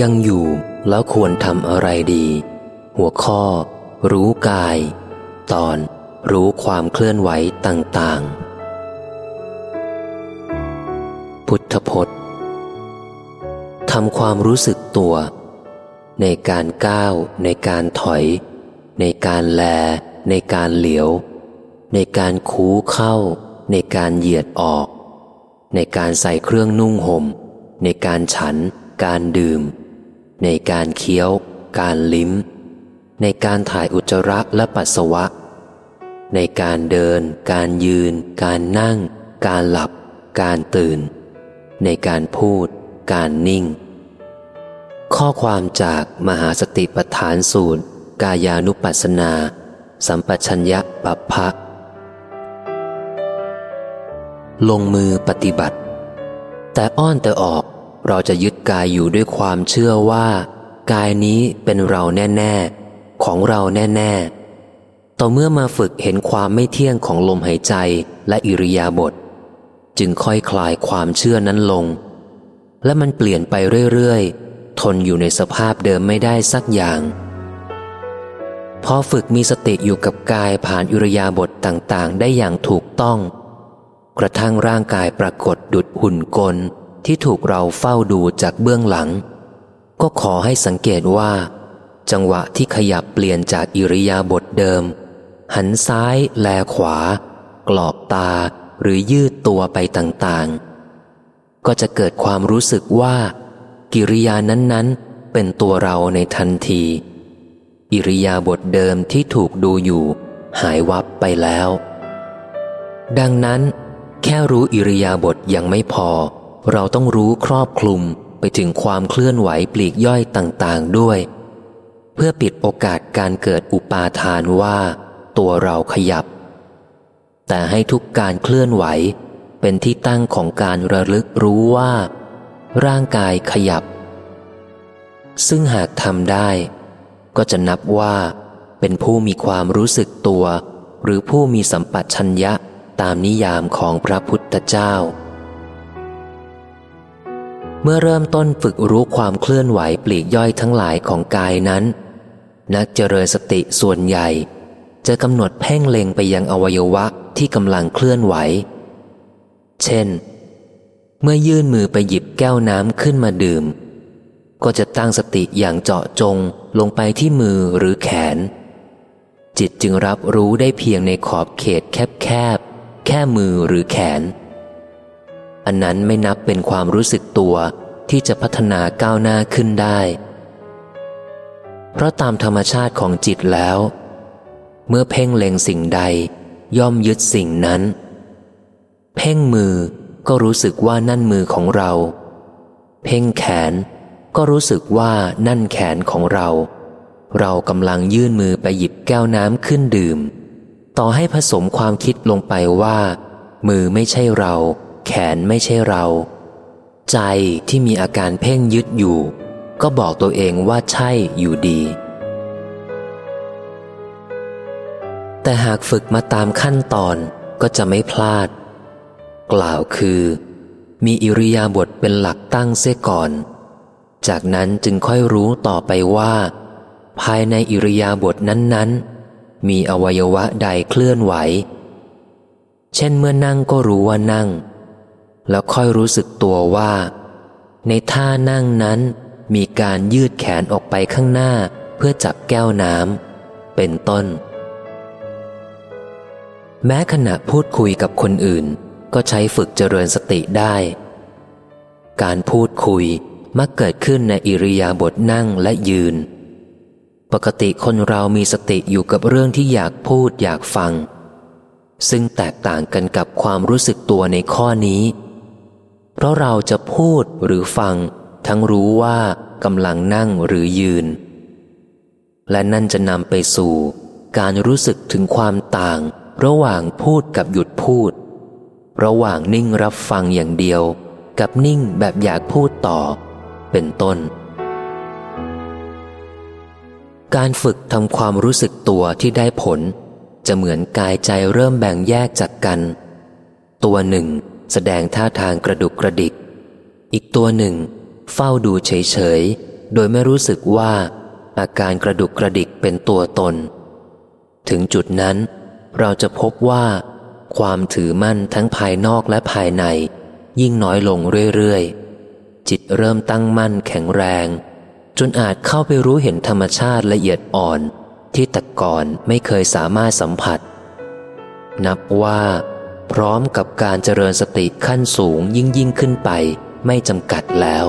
ยังอยู่แล้วควรทำอะไรดี หัวข้อ รู้กาย ตอน รู้ความเคลื่อนไหวต่างๆ พุทธพจน์ทำความรู้สึกตัว ในการก้าว ในการถอย ในการแล ในการเหลียว ในการคูเข้า ในการเหยียดออก ในการใส่เครื่องนุ่งหม่ม ในการฉัน การดื่ม ในการเคี้ยว การลิ้ม ในการถ่ายอุจจาระและปัสสาวะ ในการเดิน การยืน การนั่ง การหลับ การตื่น ในการพูด การนิ่ง ข้อความจากมหาสติปัฏฐานสูตร กายานุปัสสนา สัมปชัญญะปัปพะลงมือปฏิบัติ แต่อ้อนแต่ออกเราจะยึด กายอยู่ด้วยความเชื่อว่า กายนี้เป็นเราแน่ ๆ ของเราแน่ ๆ ต่อเมื่อมาฝึกเห็นความไม่เที่ยงของลมหายใจและอิริยาบถจึงค่อยคลายความเชื่อนั้นลง และมันเปลี่ยนไปเรื่อย ๆ ทนอยู่ในสภาพเดิมไม่ได้สักอย่างพอฝึกมีสติอยู่กับกายผ่านอิริยาบถต่างๆ ได้อย่างถูกต้อง กระทั่งร่างกายปรากฏดุดหุ่นกล ที่ถูกเราเฝ้าดูจากเบื้องหลัง ก็ขอให้สังเกตว่า จังหวะที่ขยับเปลี่ยนจากอิริยาบถเดิม หันซ้ายแลขวา กรอบตาหรือยืดตัวไปต่างๆ ก็จะเกิดความรู้สึกว่า กิริยานั้นๆ เป็นตัวเราในทันที อิริยาบถเดิมที่ถูกดูอยู่ หายวับไปแล้ว ดังนั้น แค่รู้อิริยาบถยังไม่พอ เราต้องรู้ครอบคลุมไปถึงความเคลื่อนไหวปลีกย่อยต่างๆด้วย เพื่อปิดโอกาสการเกิดอุปาทานว่า ตัวเราขยับ แต่ให้ทุกการเคลื่อนไหวเป็นที่ตั้งของการระลึกรู้ว่า ร่างกายขยับ ซึ่งหากทำได้ ก็จะนับว่า เป็นผู้มีความรู้สึกตัว หรือผู้มีสัมปัชัญญะตามนิยามของพระพุทธเจ้า เมื่อเริ่มต้นฝึกรู้ความเคลื่อนไหวปลีกย่อยทั้งหลายของกายนั้น นักเจริญสติส่วนใหญ่ จะกำหนดเพ่งเล็งไปยังอวัยวะที่กำลังเคลื่อนไหว เช่น เมื่อยื่นมือไปหยิบแก้วน้ำขึ้นมาดื่ม ก็จะตั้งสติอย่างเจาะจงลงไปที่มือหรือแขน จิตจึงรับรู้ได้เพียงในขอบเขตแคบๆแค่มือหรือแขน อันนั้นไม่นับเป็นความรู้สึกตัวที่จะพัฒนาก้าวหน้าขึ้นได้ เพราะตามธรรมชาติของจิตแล้ว เมื่อเพ่งเล็งสิ่งใด ย่อมยึดสิ่งนั้น เพ่งมือก็รู้สึกว่านั่นมือของเรา เพ่งแขนก็รู้สึกว่านั่นแขนของเรา เรากำลังยื่นมือไปหยิบแก้วน้ำขึ้นดื่ม ต่อให้ผสมความคิดลงไปว่า มือไม่ใช่เรา แขนไม่ใช่เรา ใจที่มีอาการเพ่งยึดอยู่ ก็บอกตัวเองว่าใช่อยู่ดี แต่หากฝึกมาตามขั้นตอนก็จะไม่พลาด กล่าวคือ มีอิริยาบถเป็นหลักตั้งเสียก่อน จากนั้นจึงค่อยรู้ต่อไปว่า ภายในอิริยาบถนั้น ๆ มีอวัยวะใดเคลื่อนไหว เช่นเมื่อนั่งก็รู้ว่านั่ง แล้วค่อยรู้สึกตัวว่า ในท่านั่งนั้นมีการยืดแขนออกไปข้างหน้าเพื่อจับแก้วน้ำเป็นต้น แม้ขณะพูดคุยกับคนอื่น ก็ใช้ฝึกเจริญสติได้ การพูดคุยมักเกิดขึ้นในอิริยาบถนั่งและยืน ปกติคนเรามีสติอยู่กับเรื่องที่อยากพูดอยากฟัง ซึ่งแตกต่างกันกับความรู้สึกตัวในข้อนี้ เพราะเราจะพูดหรือฟัง ทั้งรู้ว่ากำลังนั่งหรือยืน และนั่นจะนำไปสู่ การรู้สึกถึงความต่าง ระหว่างพูดกับหยุดพูด ระหว่างนิ่งรับฟังอย่างเดียว กับนิ่งแบบอยากพูดต่อ เป็นต้น การฝึกทำความรู้สึกตัวที่ได้ผล จะเหมือนกายใจเริ่มแบ่งแยกจากกัน ตัวหนึ่ง แสดงท่าทางกระดุกกระดิก อีกตัวหนึ่ง เฝ้าดูเฉยๆ โดยไม่รู้สึกว่า อาการกระดุกกระดิกเป็นตัวตน ถึงจุดนั้น เราจะพบว่า ความถือมั่นทั้งภายนอกและภายใน ยิ่งน้อยลงเรื่อยๆ จิตเริ่มตั้งมั่นแข็งแรง จนอาจเข้าไปรู้เห็นธรรมชาติละเอียดอ่อนที่แต่ก่อนไม่เคยสามารถสัมผัส นับว่า ร้อมกับการเจริญสติขั้นสูงยิ่งยิ่งขึ้นไป ไม่จำกัดแล้ว